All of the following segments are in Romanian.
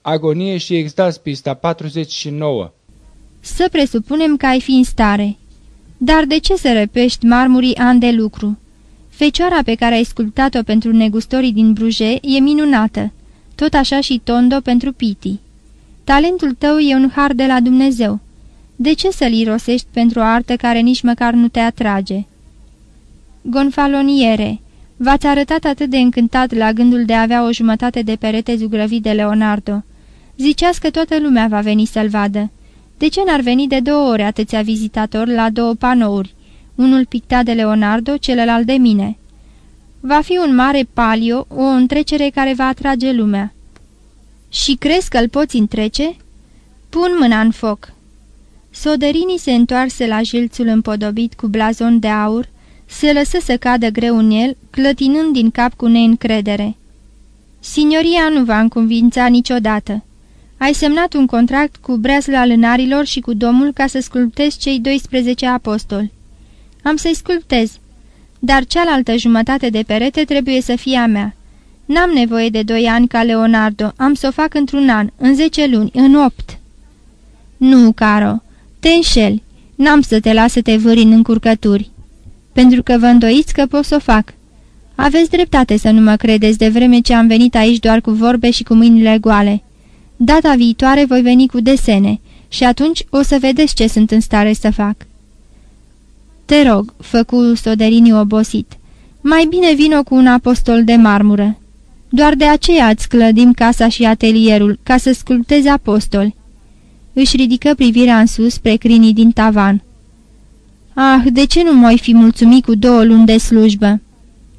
Agonie și extaz, pista 49 Să presupunem că ai fi în stare. Dar de ce să răpești marmurii ani de lucru? Fecioara pe care ai sculptat-o pentru negustorii din Bruje e minunată, tot așa și Tondo pentru Piti. Talentul tău e un har de la Dumnezeu. De ce să-l irosești pentru o artă care nici măcar nu te atrage? Gonfaloniere, v-ați arătat atât de încântat la gândul de a avea o jumătate de perete zugrăvit de Leonardo. Ziceați că toată lumea va veni să-l vadă. De ce n-ar veni de două ori atâția vizitatori la două panouri? Unul pictat de Leonardo, celălalt de mine. Va fi un mare palio, o întrecere care va atrage lumea. Și crezi că îl poți întrece? Pun mâna în foc. Soderini se întoarse la jilțul împodobit cu blazon de aur, se lăsă să cadă greu în el, clătinând din cap cu neîncredere. Signoria nu va înconvința niciodată. Ai semnat un contract cu breasla lânarilor și cu domnul ca să sculptezi cei 12 apostoli. Am să-i sculptez, dar cealaltă jumătate de perete trebuie să fie a mea. N-am nevoie de doi ani ca Leonardo, am să o fac într-un an, în zece luni, în opt." Nu, Caro, te înșeli, n-am să te las să te vâri în încurcături, pentru că vă îndoiți că pot să o fac. Aveți dreptate să nu mă credeți de vreme ce am venit aici doar cu vorbe și cu mâinile goale. Data viitoare voi veni cu desene și atunci o să vedeți ce sunt în stare să fac." Te rog," făcu Soderini obosit, mai bine vino cu un apostol de marmură. Doar de aceea îți clădim casa și atelierul, ca să sculptezi apostoli." Își ridică privirea în sus spre crinii din tavan. Ah, de ce nu mai fi mulțumit cu două luni de slujbă?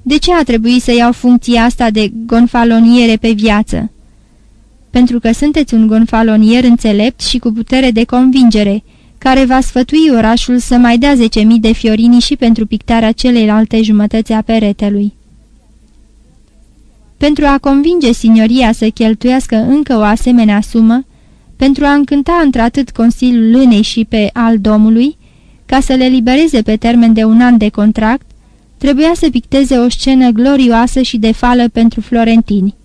De ce a trebuit să iau funcția asta de gonfaloniere pe viață?" Pentru că sunteți un gonfalonier înțelept și cu putere de convingere," care va sfătui orașul să mai dea 10.000 de fiorini și pentru pictarea celeilalte jumătăți a peretelui. Pentru a convinge signoria să cheltuiască încă o asemenea sumă, pentru a încânta într-atât Consiliul Lânei și pe al Domului, ca să le libereze pe termen de un an de contract, trebuia să picteze o scenă glorioasă și de fală pentru florentini.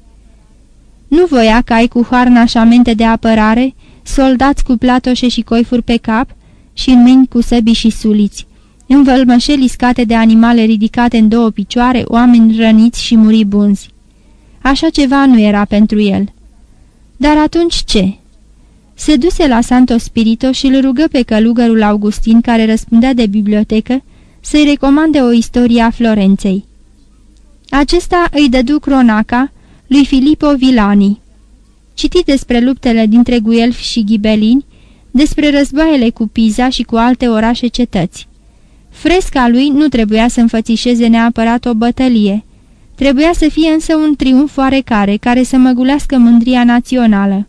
Nu voia ca ai cu harnașamente de apărare soldați cu platoșe și coifuri pe cap și în mâini cu săbi și suliți, învălmășeli scate de animale ridicate în două picioare, oameni răniți și muribunzi. Așa ceva nu era pentru el. Dar atunci ce? Se duse la Santo Spirito și îl rugă pe călugărul Augustin, care răspundea de bibliotecă, să-i recomande o istorie a Florenței. Acesta îi dădu cronaca lui Filippo Villani citit despre luptele dintre Guelfi și Ghibelini, despre războaiele cu Piza și cu alte orașe cetăți. Fresca lui nu trebuia să înfățișeze neapărat o bătălie, trebuia să fie însă un triumf oarecare care să măgulească mândria națională.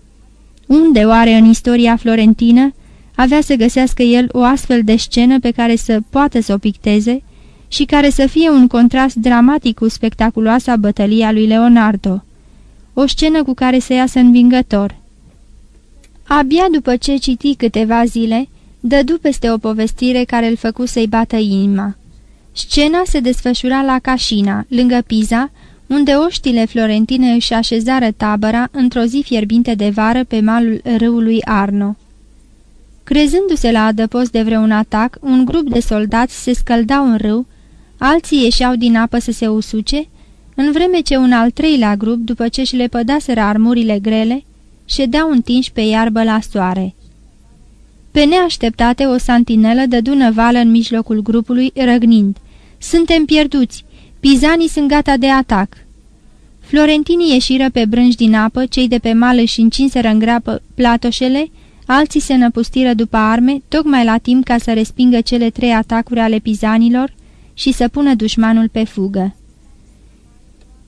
Unde oare în istoria florentină avea să găsească el o astfel de scenă pe care să poată să o picteze și care să fie un contrast dramatic cu spectaculoasa bătălia lui Leonardo? O scenă cu care să iasă învingător. Abia după ce citi câteva zile, dădu peste o povestire care îl făcu să-i bată inima. Scena se desfășura la Cașina, lângă Piza, unde oștile florentine își așezară tabăra într-o zi fierbinte de vară pe malul râului Arno. Crezându-se la adăpost de vreun atac, un grup de soldați se scăldau în râu, alții ieșeau din apă să se usuce, în vreme ce un al treilea grup, după ce își le pădaseră armurile grele, ședeau întinși pe iarbă la soare. Pe neașteptate, o santinelă dădu năvală în mijlocul grupului, răgnind. Suntem pierduți! Pizanii sunt gata de atac!" Florentinii ieșiră pe brânci din apă, cei de pe mal își încinseră în grapă platoșele, alții se năpustiră după arme, tocmai la timp ca să respingă cele trei atacuri ale pizanilor și să pună dușmanul pe fugă.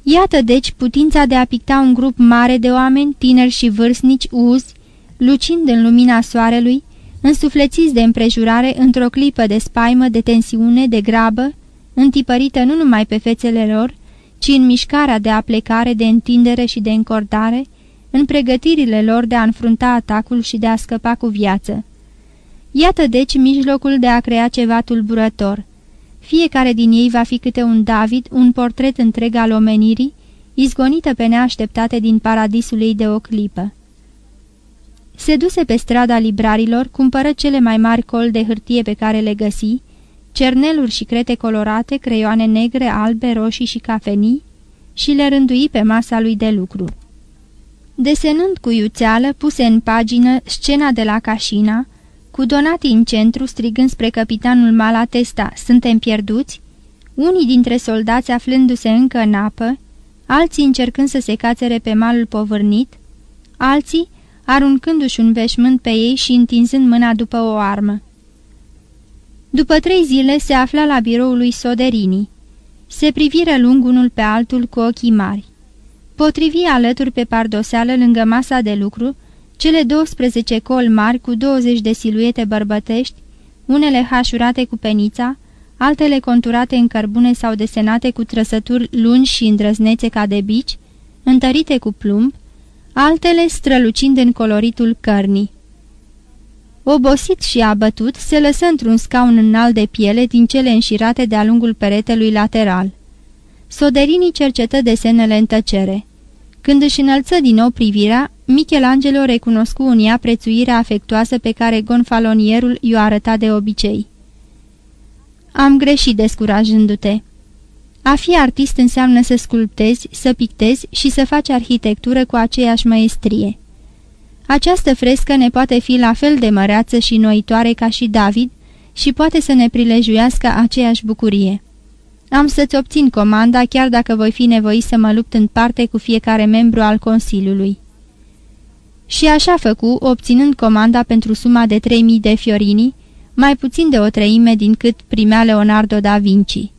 Iată deci putința de a picta un grup mare de oameni, tineri și vârstnici, uzi, lucind în lumina soarelui, însuflețiți de împrejurare într-o clipă de spaimă, de tensiune, de grabă, întipărită nu numai pe fețele lor, ci în mișcarea de aplecare, de întindere și de încordare, în pregătirile lor de a înfrunta atacul și de a scăpa cu viață. Iată deci mijlocul de a crea ceva tulburător – fiecare din ei va fi câte un David, un portret întreg al omenirii, izgonită pe neașteptate din paradisul ei de o clipă. Se duse pe strada librarilor, cumpără cele mai mari col de hârtie pe care le găsi, cerneluri și crete colorate, creioane negre, albe, roșii și cafenii și le rândui pe masa lui de lucru. Desenând cu iuțeală, puse în pagină scena de la Cașina, cu Donati în centru, strigând spre capitanul Malatesta, suntem pierduți, unii dintre soldați aflându-se încă în apă, alții încercând să se cațere pe malul povârnit, alții aruncându-și un veșmânt pe ei și întinzând mâna după o armă. După trei zile se afla la biroul lui Soderini. Se priviră lung unul pe altul cu ochii mari. Potrivi alături pe pardoseală lângă masa de lucru cele 12 col mari cu 20 de siluete bărbătești, unele hașurate cu penița, altele conturate în cărbune sau desenate cu trăsături lungi și îndrăznețe ca de bici, întărite cu plumb, altele strălucind în coloritul cărnii. Obosit și abătut, se lăsă într-un scaun înalt de piele din cele înșirate de-a lungul peretelui lateral. Soderini cercetă desenele în tăcere. Când își înălță din nou privirea, Michelangelo recunoscu în ea prețuirea afectuoasă pe care gonfalonierul i-o arăta de obicei. Am greșit descurajându-te. A fi artist înseamnă să sculptezi, să pictezi și să faci arhitectură cu aceeași maestrie. Această frescă ne poate fi la fel de măreață și noitoare ca și David și poate să ne prilejuiască aceeași bucurie. Am să-ți obțin comanda chiar dacă voi fi nevoit să mă lupt în parte cu fiecare membru al Consiliului. Și așa făcu, obținând comanda pentru suma de 3000 de fiorini, mai puțin de o treime din cât primea Leonardo da Vinci.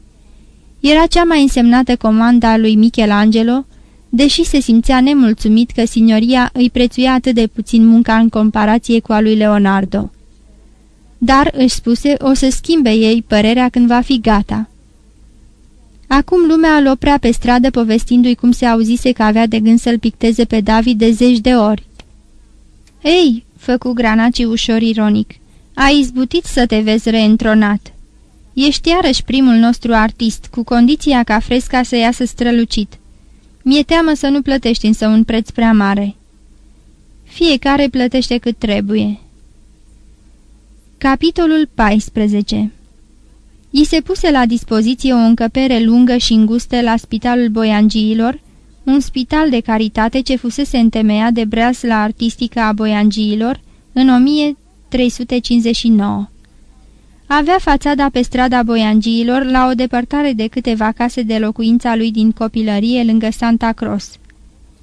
Era cea mai însemnată comanda a lui Michelangelo, deși se simțea nemulțumit că signoria îi prețuia atât de puțin munca în comparație cu a lui Leonardo. Dar, își spuse, o să schimbe ei părerea când va fi gata. Acum lumea îl oprea pe stradă povestindu-i cum se auzise că avea de gând să-l picteze pe David de zeci de ori. Ei, făcu Granaci ușor ironic, ai izbutit să te vezi reîntronat. Ești iarăși primul nostru artist, cu condiția ca fresca să iasă strălucit. Mi-e teamă să nu plătești însă un preț prea mare. Fiecare plătește cât trebuie. Capitolul 14 I se puse la dispoziție o încăpere lungă și îngustă la Spitalul Boiangiilor, un spital de caritate ce fusese întemeiat de breasla artistică a Boiangiilor în 1359. Avea fațada pe strada Boiangiilor la o depărtare de câteva case de locuința lui din copilărie lângă Santa Cross.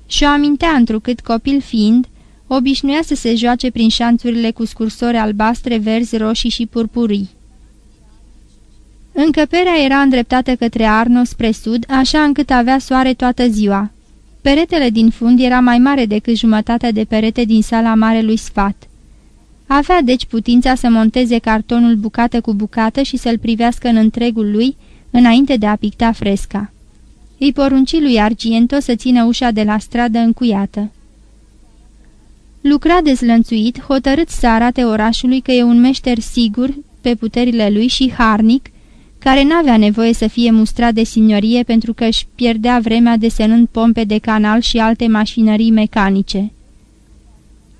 Și-o amintea întrucât copil fiind, obișnuia să se joace prin șanțurile cu scursori albastre, verzi, roșii și purpurii. Încăperea era îndreptată către Arno spre sud, așa încât avea soare toată ziua. Peretele din fund era mai mare decât jumătatea de perete din sala mare lui Sfat. Avea deci putința să monteze cartonul bucată cu bucată și să-l privească în întregul lui, înainte de a picta fresca. Îi porunci lui Argiento să țină ușa de la stradă încuiată. Lucra dezlănțuit, hotărât să arate orașului că e un meșter sigur pe puterile lui și harnic, care n-avea nevoie să fie mustrat de signorie pentru că își pierdea vremea desenând pompe de canal și alte mașinării mecanice.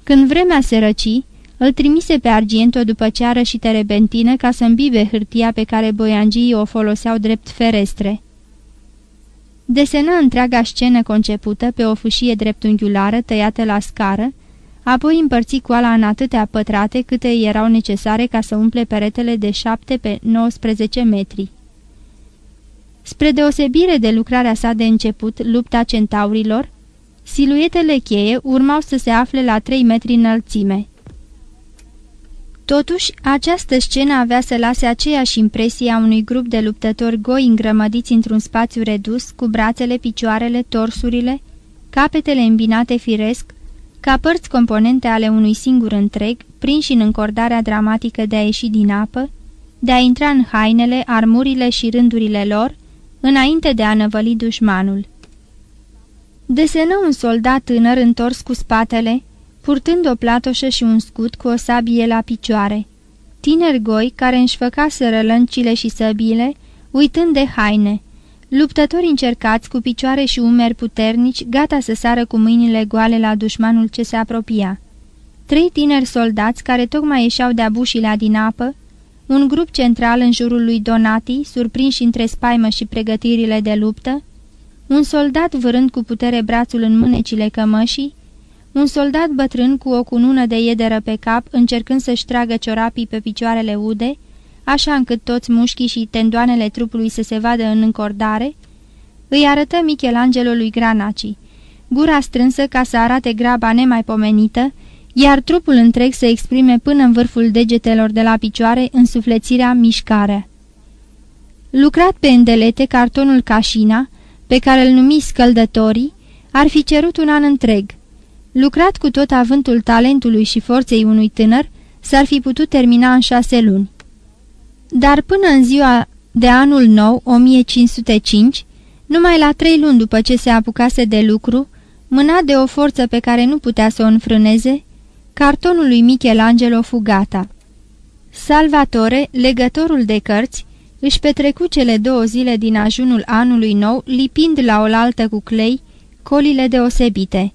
Când vremea se răci, îl trimise pe Argento după ceară și terebentină ca să îmbibe hârtia pe care boiangii o foloseau drept ferestre. Desenă întreaga scenă concepută pe o fâșie dreptunghiulară tăiată la scară, apoi împărți coala în atâtea pătrate câte erau necesare ca să umple peretele de 7 pe 19 metri. Spre deosebire de lucrarea sa de început, lupta centaurilor, siluetele cheie urmau să se afle la 3 metri înălțime. Totuși, această scenă avea să lase aceeași impresie a unui grup de luptători goi îngrămădiți într-un spațiu redus, cu brațele, picioarele, torsurile, capetele îmbinate firesc, ca părți componente ale unui singur întreg, prinși în încordarea dramatică de a ieși din apă, de a intra în hainele, armurile și rândurile lor, înainte de a năvăli dușmanul. Desenă un soldat tânăr întors cu spatele, purtând o platoșă și un scut cu o sabie la picioare. Tineri goi care înșfăcaseră lăncile și săbile, uitând de haine, Luptători încercați, cu picioare și umeri puternici, gata să sară cu mâinile goale la dușmanul ce se apropia. trei tineri soldați care tocmai ieșeau de-a bușilea din apă, un grup central în jurul lui Donati, surprinși între spaimă și pregătirile de luptă, un soldat vârând cu putere brațul în mânecile cămășii, un soldat bătrân cu o cunună de iederă pe cap, încercând să-și tragă ciorapii pe picioarele ude, așa încât toți mușchii și tendoanele trupului să se vadă în încordare, îi arătă Michelangelo lui Granaci, gura strânsă ca să arate graba nemaipomenită, iar trupul întreg să exprime până în vârful degetelor de la picioare însuflețirea mișcare. Lucrat pe îndelete cartonul Cașina, pe care îl numi scăldătorii, ar fi cerut un an întreg. Lucrat cu tot avântul talentului și forței unui tânăr, s-ar fi putut termina în șase luni. Dar până în ziua de anul nou, 1505, numai la trei luni după ce se apucase de lucru, mâna de o forță pe care nu putea să o înfrâneze, cartonul lui Michelangelo fu gata. Salvatore, legătorul de cărți, își petrecu cele două zile din ajunul anului nou, lipind la oaltă cu clei colile deosebite.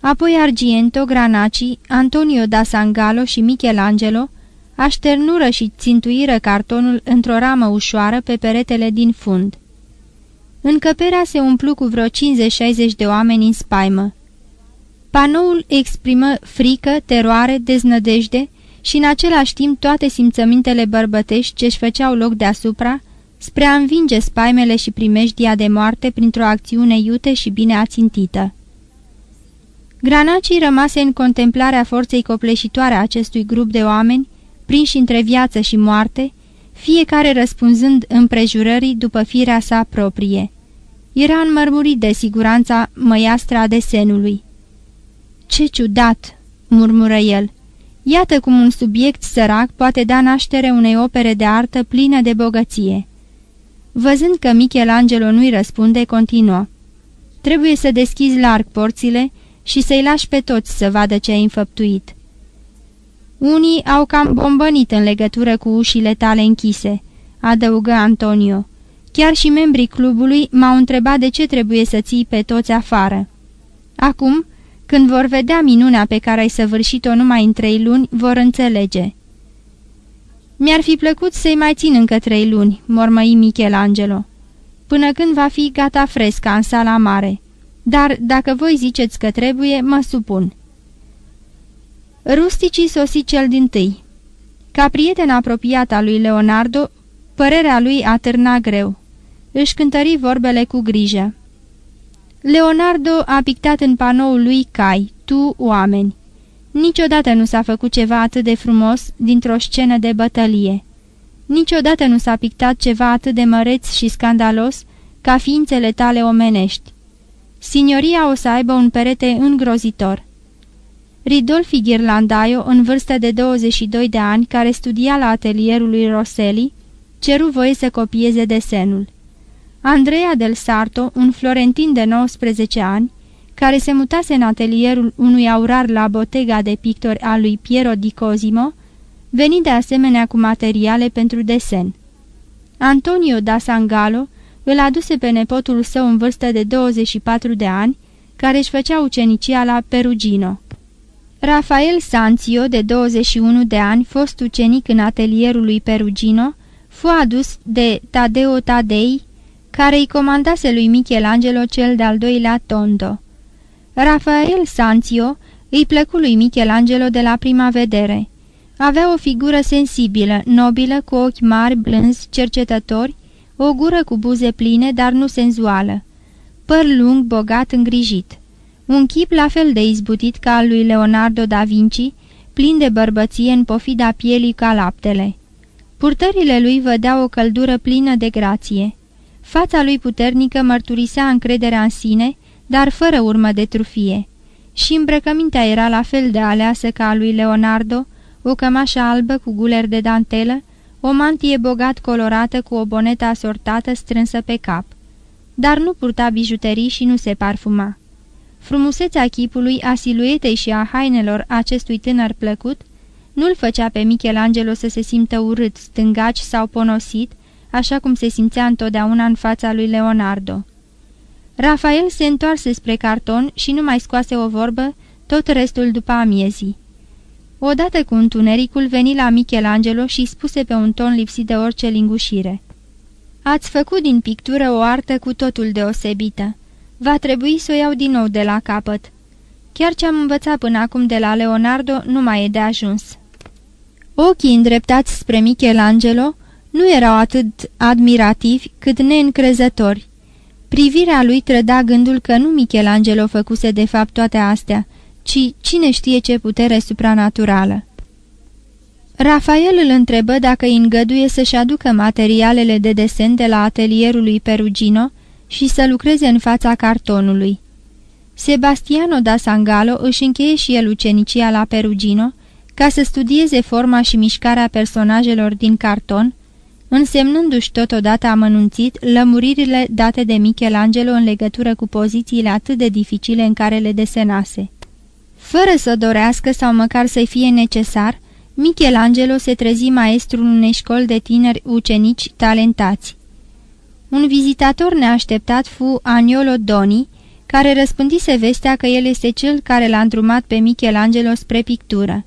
Apoi Argento, Granaci, Antonio da Sangalo și Michelangelo așternură și țintuiră cartonul într-o ramă ușoară pe peretele din fund. Încăperea se umplu cu vreo 50-60 de oameni în spaimă. Panoul exprimă frică, teroare, deznădejde și în același timp toate simțămintele bărbătești ce-și făceau loc deasupra, spre a învinge spaimele și primejdia de moarte printr-o acțiune iute și bine ațintită. Granacii rămase în contemplarea forței copleșitoare a acestui grup de oameni, prinși între viață și moarte, fiecare răspunzând împrejurării după firea sa proprie. Era înmărmurit de siguranța măiastra desenului. Ce ciudat!" murmură el. Iată cum un subiect sărac poate da naștere unei opere de artă plină de bogăție." Văzând că Michelangelo nu-i răspunde, continuă. Trebuie să deschizi larg porțile și să-i lași pe toți să vadă ce ai înfăptuit." Unii au cam bombănit în legătură cu ușile tale închise," adăugă Antonio. Chiar și membrii clubului m-au întrebat de ce trebuie să ții pe toți afară. Acum, când vor vedea minunea pe care ai săvârșit-o numai în trei luni, vor înțelege." Mi-ar fi plăcut să-i mai țin încă trei luni," mormăi Michelangelo, până când va fi gata fresca în sala mare. Dar, dacă voi ziceți că trebuie, mă supun." Rusticii sosi cel din tâi. Ca prieten apropiat al lui Leonardo, părerea lui atârna greu. Își cântări vorbele cu grijă. Leonardo a pictat în panoul lui Cai, tu, oameni. Niciodată nu s-a făcut ceva atât de frumos dintr-o scenă de bătălie. Niciodată nu s-a pictat ceva atât de măreț și scandalos ca ființele tale omenești. Signoria o să aibă un perete îngrozitor. Ridolfi Ghirlandaio, în vârstă de 22 de ani, care studia la atelierul lui Rosselli, ceru voie să copieze desenul. Andrea del Sarto, un florentin de 19 ani, care se mutase în atelierul unui aurar la botega de pictori al lui Piero di Cosimo, veni de asemenea cu materiale pentru desen. Antonio da Sangalo îl aduse pe nepotul său în vârstă de 24 de ani, care își făcea ucenicia la Perugino. Rafael Sanzio, de 21 de ani, fost ucenic în atelierul lui Perugino, fu adus de Tadeo Tadei, care îi comandase lui Michelangelo cel de-al doilea tondo. Rafael Sanzio îi plăcu lui Michelangelo de la prima vedere. Avea o figură sensibilă, nobilă, cu ochi mari, blânzi, cercetători, o gură cu buze pline, dar nu senzuală. Păr lung, bogat, îngrijit. Un chip la fel de izbutit ca al lui Leonardo da Vinci, plin de bărbăție în pofida pielii ca laptele. Purtările lui vădeau o căldură plină de grație. Fața lui puternică mărturisea încrederea în sine, dar fără urmă de trufie. Și îmbrăcămintea era la fel de aleasă ca a lui Leonardo, o cămașă albă cu guler de dantelă, o mantie bogat colorată cu o bonetă asortată strânsă pe cap. Dar nu purta bijuterii și nu se parfuma. Frumusețea chipului, a siluetei și a hainelor acestui tânăr plăcut nu-l făcea pe Michelangelo să se simtă urât, stângaci sau ponosit, așa cum se simțea întotdeauna în fața lui Leonardo. Rafael se întoarse spre carton și nu mai scoase o vorbă tot restul după amiezii. Odată cu întunericul veni la Michelangelo și spuse pe un ton lipsit de orice lingușire. Ați făcut din pictură o artă cu totul deosebită. Va trebui să o iau din nou de la capăt. Chiar ce am învățat până acum de la Leonardo nu mai e de ajuns. Ochii îndreptați spre Michelangelo nu erau atât admirativi cât neîncrezători. Privirea lui trăda gândul că nu Michelangelo făcuse de fapt toate astea, ci cine știe ce putere supranaturală. Rafael îl întrebă dacă îi îngăduie să-și aducă materialele de desen de la atelierul lui Perugino și să lucreze în fața cartonului. Sebastiano da Sangalo își încheie și el ucenicia la Perugino ca să studieze forma și mișcarea personajelor din carton, însemnându-și totodată amănunțit lămuririle date de Michelangelo în legătură cu pozițiile atât de dificile în care le desenase. Fără să dorească sau măcar să-i fie necesar, Michelangelo se trezi maestrul unei școli de tineri ucenici talentați. Un vizitator neașteptat fu Agnolo Doni, care răspândise vestea că el este cel care l-a îndrumat pe Michelangelo spre pictură.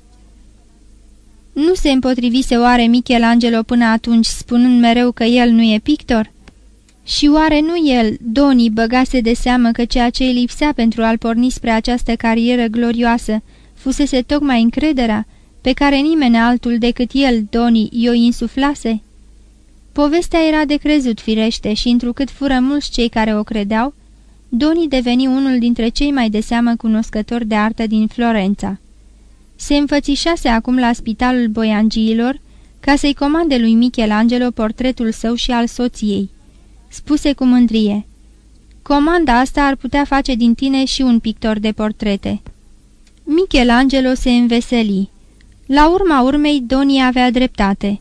Nu se împotrivise oare Michelangelo până atunci, spunând mereu că el nu e pictor? Și oare nu el, Doni, băgase de seamă că ceea ce îi lipsea pentru a-l porni spre această carieră glorioasă fusese tocmai încrederea, pe care nimeni altul decât el, Doni, i-o insuflase? Povestea era de crezut firește și întrucât fură mulți cei care o credeau, Doni deveni unul dintre cei mai de seamă cunoscători de artă din Florența. Se înfățișase acum la spitalul boiangiilor ca să-i comande lui Michelangelo portretul său și al soției. Spuse cu mândrie, Comanda asta ar putea face din tine și un pictor de portrete." Michelangelo se înveseli. La urma urmei, Doni avea dreptate.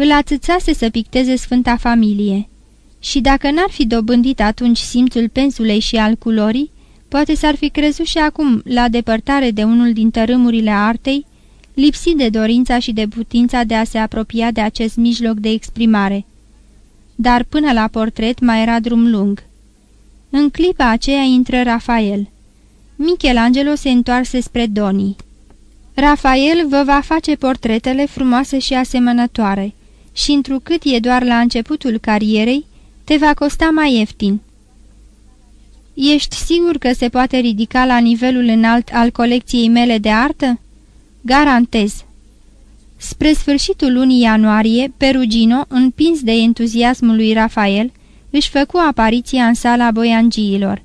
Îl ațățase să picteze Sfânta Familie. Și dacă n-ar fi dobândit atunci simțul pensulei și al culorii, poate s-ar fi crezut și acum, la depărtare de unul din tărâmurile artei, lipsit de dorința și de putința de a se apropia de acest mijloc de exprimare. Dar până la portret mai era drum lung. În clipa aceea intră Rafael. Michelangelo se întoarse spre Doni. Rafael vă va face portretele frumoase și asemănătoare și întrucât e doar la începutul carierei, te va costa mai ieftin. Ești sigur că se poate ridica la nivelul înalt al colecției mele de artă? Garantez. Spre sfârșitul lunii ianuarie, Perugino, împins de entuziasmul lui Rafael, își făcu apariția în sala boiangiilor.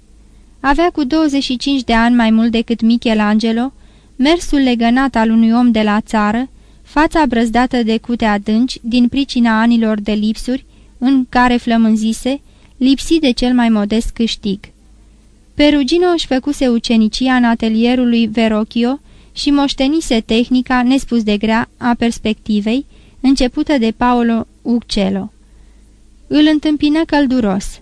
Avea cu 25 de ani mai mult decât Michelangelo, mersul legănat al unui om de la țară, fața brăzdată de cute adânci din pricina anilor de lipsuri, în care flămânzise, lipsi de cel mai modest câștig. Perugino își făcuse ucenicia în atelierul lui Verocchio și moștenise tehnica nespus de grea a perspectivei, începută de Paolo Uccello. Îl întâmpină călduros.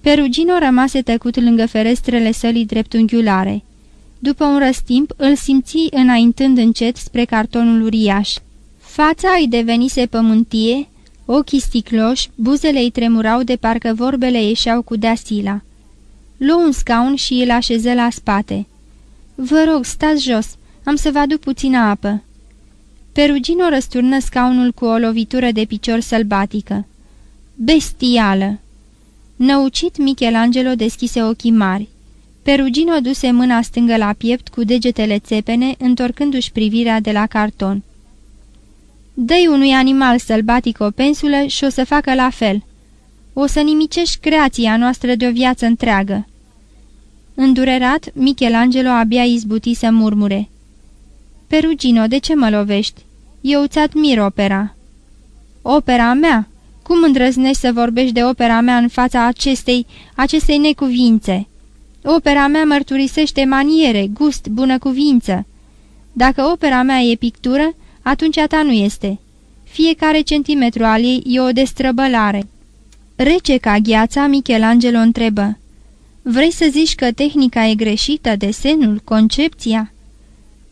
Perugino rămase tăcut lângă ferestrele sălii dreptunghiulare. După un răstimp, îl simți înaintând încet spre cartonul uriaș. Fața îi devenise pământie, ochii sticloși, buzele îi tremurau de parcă vorbele ieșeau cu deasila. Luă un scaun și îl așeză la spate. Vă rog, stați jos, am să vă aduc puțină apă." Perugino răsturnă scaunul cu o lovitură de picior sălbatică. Bestială! Năucit, Michelangelo deschise ochii mari. Perugino duse mâna stângă la piept cu degetele țepene, întorcându-și privirea de la carton. Dă-i unui animal sălbatic o pensulă și o să facă la fel. O să nimicești creația noastră de o viață întreagă." Îndurerat, Michelangelo abia izbuti să murmure. Perugino, de ce mă lovești? Eu ți admir opera." Opera mea? Cum îndrăznești să vorbești de opera mea în fața acestei, acestei necuvințe?" Opera mea mărturisește maniere, gust, bună cuvință. Dacă opera mea e pictură, atunci a ta nu este. Fiecare centimetru al ei e o destrăbălare. Rece ca gheața, Michelangelo întrebă. Vrei să zici că tehnica e greșită, desenul, concepția?"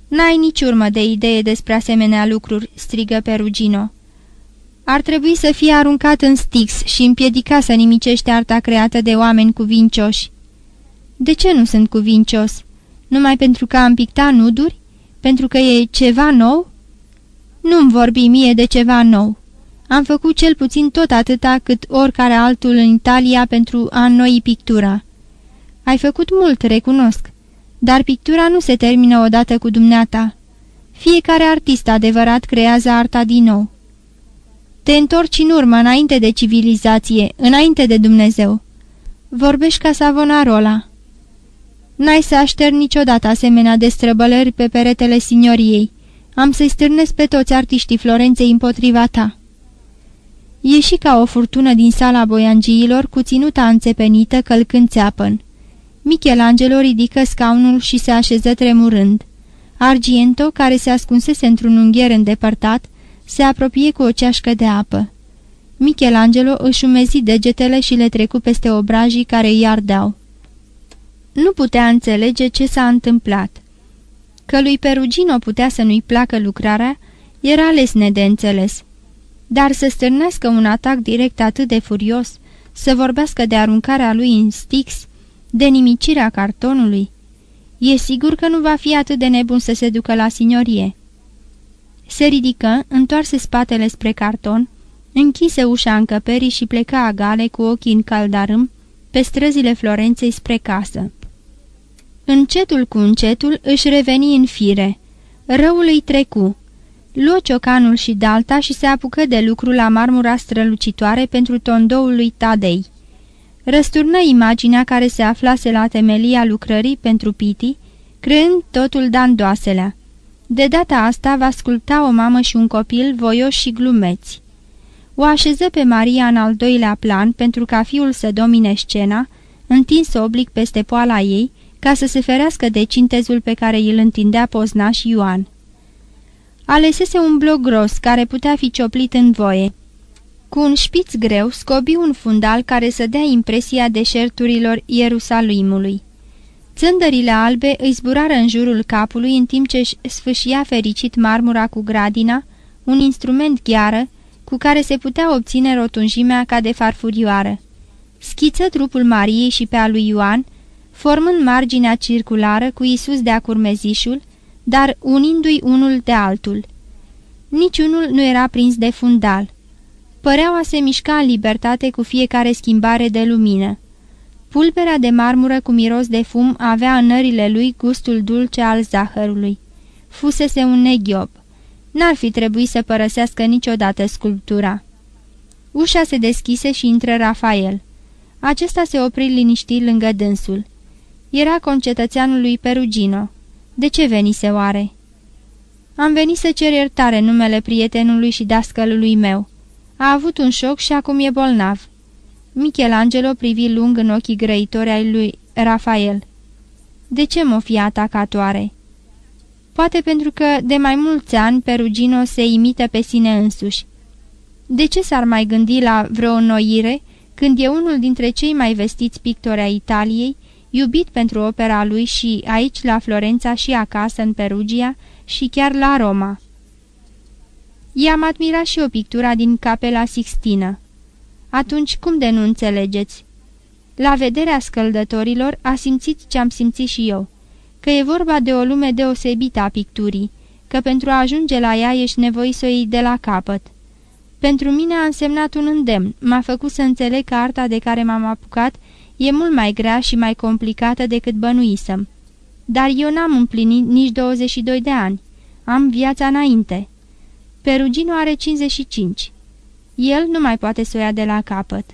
N-ai nici urmă de idee despre asemenea lucruri," strigă Perugino. Ar trebui să fie aruncat în stix și împiedicat să nimicește arta creată de oameni cuvincioși." De ce nu sunt cuvincios? Numai pentru că am pictat nuduri? Pentru că e ceva nou? Nu-mi vorbi mie de ceva nou. Am făcut cel puțin tot atâta cât oricare altul în Italia pentru a înnoi pictura. Ai făcut mult, recunosc, dar pictura nu se termină odată cu dumneata. Fiecare artist adevărat creează arta din nou. Te întorci în urmă, înainte de civilizație, înainte de Dumnezeu. Vorbești ca Savonarola. N-ai să aștern niciodată asemenea destrăbălări pe peretele signoriei. Am să-i stârnesc pe toți artiștii Florenței împotriva ta." Ieși ca o furtună din sala boiangiilor cu ținuta înțepenită călcând țeapăn. Michelangelo ridică scaunul și se așeză tremurând. Argento, care se ascunsese într-un ungher îndepărtat, se apropie cu o ceașcă de apă. Michelangelo își umezi degetele și le trecu peste obrajii care îi ardeau. Nu putea înțelege ce s-a întâmplat. Că lui Perugino putea să nu-i placă lucrarea, era lesne de înțeles. Dar să stârnească un atac direct atât de furios, să vorbească de aruncarea lui în stix, de nimicirea cartonului, e sigur că nu va fi atât de nebun să se ducă la signorie. Se ridică, întoarse spatele spre carton, închise ușa încăperii și plecă agale cu ochii în caldarâm pe străzile Florenței spre casă. Încetul cu încetul își reveni în fire. Răul îi trecu. Luă ciocanul și dalta și se apucă de lucru la marmura strălucitoare pentru tondoul lui Tadei. Răsturnă imaginea care se aflase la temelia lucrării pentru Piti, creând totul dandoaselea. De data asta va sculpta o mamă și un copil voioși și glumeți. O așeză pe Maria în al doilea plan pentru ca fiul să domine scena, întins oblic peste poala ei, ca să se ferească de cintezul pe care îl întindea poznaș și Ioan. Alesese un bloc gros care putea fi cioplit în voie. Cu un șpiț greu scobi un fundal care să dea impresia deșerturilor Ierusalimului. Țândările albe îi zburară în jurul capului în timp ce sfâșia fericit marmura cu gradina, un instrument gheară, cu care se putea obține rotunjimea ca de farfurioară. Schiță trupul Mariei și pe a lui Ioan, formând marginea circulară cu Isus de-a curmezișul, dar unindu-i unul de altul. Niciunul nu era prins de fundal. Păreau a se mișca în libertate cu fiecare schimbare de lumină. Pulberea de marmură cu miros de fum avea în nările lui gustul dulce al zahărului. Fusese un neghiob. N-ar fi trebuit să părăsească niciodată sculptura. Ușa se deschise și intră Rafael. Acesta se opri liniștit lângă dânsul. Era concetățeanul lui Perugino. De ce venise oare? Am venit să cer iertare numele prietenului și dascălului meu. A avut un șoc și acum e bolnav. Michelangelo privi lung în ochii grăitori ai lui Rafael. De ce m-o fi atacatoare? Poate pentru că de mai mulți ani Perugino se imită pe sine însuși. De ce s-ar mai gândi la vreo înnoire când e unul dintre cei mai vestiți pictori ai Italiei, iubit pentru opera lui și aici la Florența și acasă în Perugia și chiar la Roma? I-am admirat și o pictura din Capela Sixtină. Atunci cum de nu înțelegeți? La vederea scăldătorilor a simțit ce am simțit și eu, că e vorba de o lume deosebită a picturii, că pentru a ajunge la ea ești nevoit să o iei de la capăt. Pentru mine a însemnat un îndemn, m-a făcut să înțeleg că arta de care m-am apucat e mult mai grea și mai complicată decât bănuisem. Dar eu n-am împlinit nici 22 de ani. Am viața înainte. Perugino are 55. El nu mai poate să o ia de la capăt.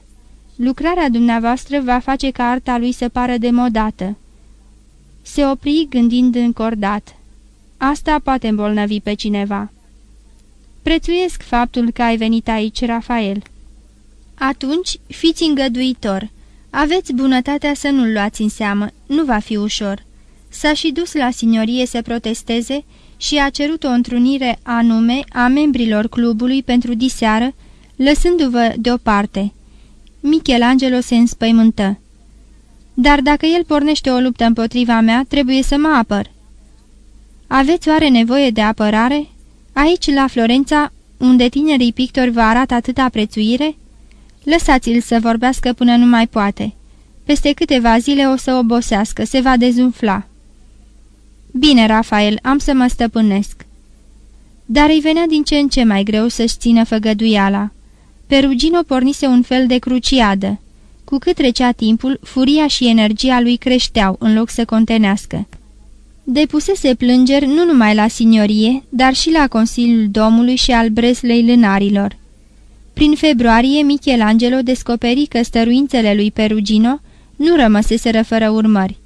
Lucrarea dumneavoastră va face ca arta lui să pară demodată. Se opri gândind încordat. Asta poate îmbolnăvi pe cineva. Prețuiesc faptul că ai venit aici, Rafael. Atunci, fiți îngăduitor. Aveți bunătatea să nu-l luați în seamă, nu va fi ușor. S-a și dus la signorie să protesteze și a cerut o întrunire anume a membrilor clubului pentru diseară, lăsându-vă deoparte. Michelangelo se înspăimântă. Dar dacă el pornește o luptă împotriva mea, trebuie să mă apăr. Aveți oare nevoie de apărare? Aici, la Florența, unde tinerii pictori vă arată atâta prețuire? Lăsați-l să vorbească până nu mai poate. Peste câteva zile o să obosească, se va dezumfla. Bine, Rafael, am să mă stăpânesc." Dar îi venea din ce în ce mai greu să-și țină făgăduiala. Perugino pornise un fel de cruciadă. Cu cât trecea timpul, furia și energia lui creșteau în loc să contenească. Depusese plângeri nu numai la signorie, dar și la Consiliul Domului și al Breslei Lânarilor. Prin februarie, Michelangelo descoperi că stăruințele lui Perugino nu rămăseseră fără urmări.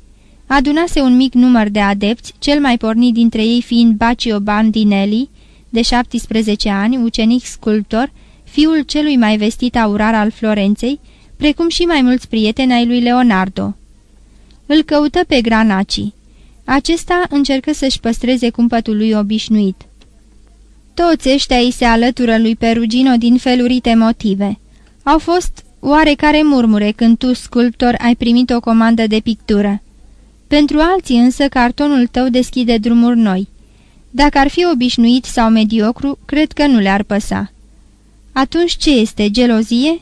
Adunase un mic număr de adepți, cel mai pornit dintre ei fiind Bacio Bandinelli, de 17 ani, ucenic sculptor, fiul celui mai vestit aurar al Florenței, precum și mai mulți prieteni ai lui Leonardo. Îl căută pe Granaci. Acesta încercă să-și păstreze cumpătul lui obișnuit. Toți ăștia îi se alătură lui Perugino din felurite motive. Au fost oarecare murmure când tu, sculptor, ai primit o comandă de pictură. Pentru alții însă cartonul tău deschide drumuri noi. Dacă ar fi obișnuit sau mediocru, cred că nu le-ar păsa. Atunci ce este, gelozie?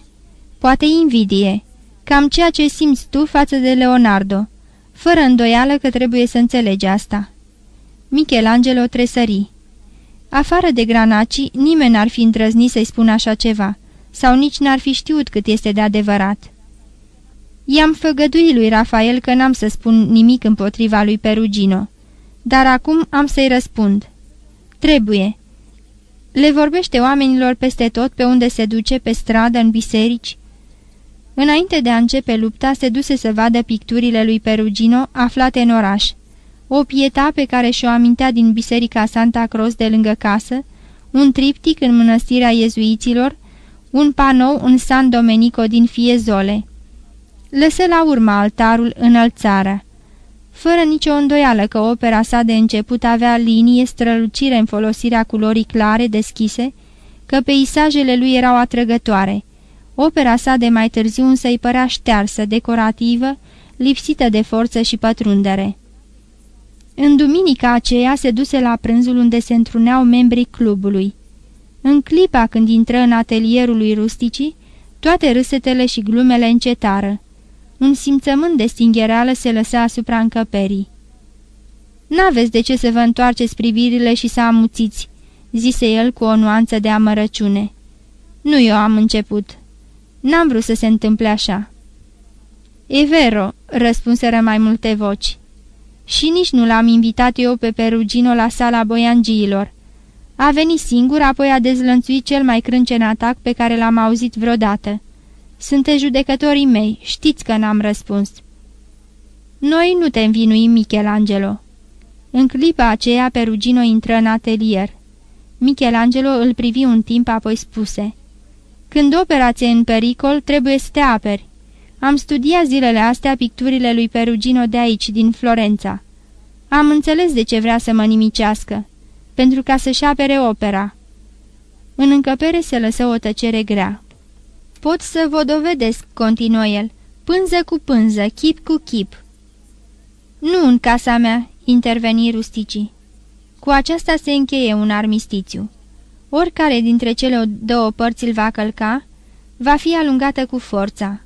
Poate invidie. Cam ceea ce simți tu față de Leonardo. Fără îndoială că trebuie să înțelegi asta. Michelangelo tresări. Afară de Granaci, nimeni n-ar fi îndrăznit să-i spună așa ceva, sau nici n-ar fi știut cât este de adevărat. I-am făgăduit lui Rafael că n-am să spun nimic împotriva lui Perugino, dar acum am să-i răspund. Trebuie. Le vorbește oamenilor peste tot pe unde se duce, pe stradă, în biserici. Înainte de a începe lupta, se duse să vadă picturile lui Perugino aflate în oraș o pieta pe care și-o amintea din biserica Santa Cruz de lângă casă, un triptic în mănăstirea iezuiților, un panou în San Domenico din Fiezole. Lăsă la urmă altarul înălțarea. Fără nicio îndoială că opera sa de început avea linie strălucire în folosirea culorii clare deschise, că peisajele lui erau atrăgătoare. Opera sa de mai târziu însă îi părea ștearsă, decorativă, lipsită de forță și pătrundere. În duminica aceea se duse la prânzul unde se întruneau membrii clubului. În clipa când intră în atelierul lui Rustici, toate râsetele și glumele încetară. Un simțământ de stinghereală se lăsa asupra încăperii. N-aveți de ce să vă întoarceți privirile și să amuțiți," zise el cu o nuanță de amărăciune. Nu eu am început. N-am vrut să se întâmple așa." E vero," răspunseră mai multe voci și nici nu l-am invitat eu pe Perugino la sala boiangiilor. A venit singur, apoi a dezlănțuit cel mai crâncen atac pe care l-am auzit vreodată. Sunteți judecătorii mei, știți că n-am răspuns. Noi nu te învinuim, Michelangelo. În clipa aceea, Perugino intră în atelier. Michelangelo îl privi un timp, apoi spuse Când opera ți în pericol, trebuie să te aperi. Am studiat zilele astea picturile lui Perugino de aici, din Florența. Am înțeles de ce vrea să mă nimicească, pentru ca să-și apere opera. În încăpere se lăsă o tăcere grea. Pot să vă dovedesc, continuă el, pânză cu pânză, chip cu chip. Nu în casa mea, interveni rusticii. Cu aceasta se încheie un armistițiu. Oricare dintre cele două părți îl va călca, va fi alungată cu forța